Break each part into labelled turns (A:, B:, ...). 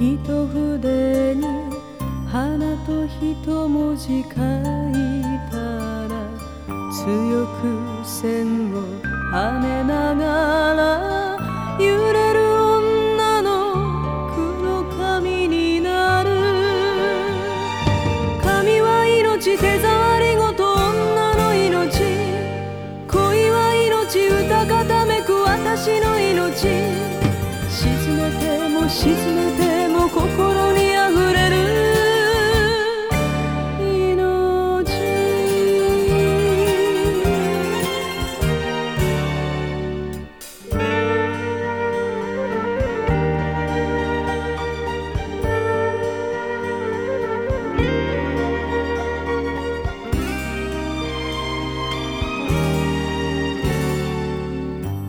A: 一筆に花と一文字書いたら強く線を跳ねながら揺れる女の黒髪になる。髪は命手触りごと女の命恋は命歌固めく私の命。沈めても沈めて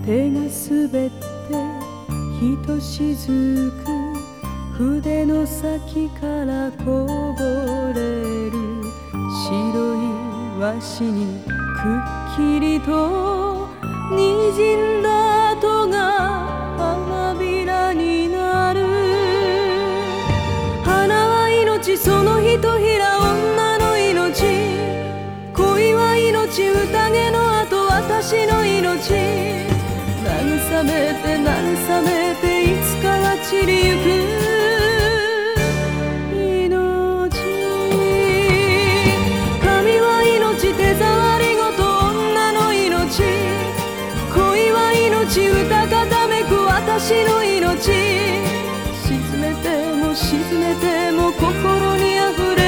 A: 手が滑ってひとしずく筆の先からこぼれる白い和紙にくっきりと滲んだ跡が花びらになる花は命そのひとひら女の命恋は命宴の後私の命慰めて慰めていつかは散りゆく命。髪は命手触りごと女の命。恋は命歌固めく私の命。沈めても沈めても心にあふ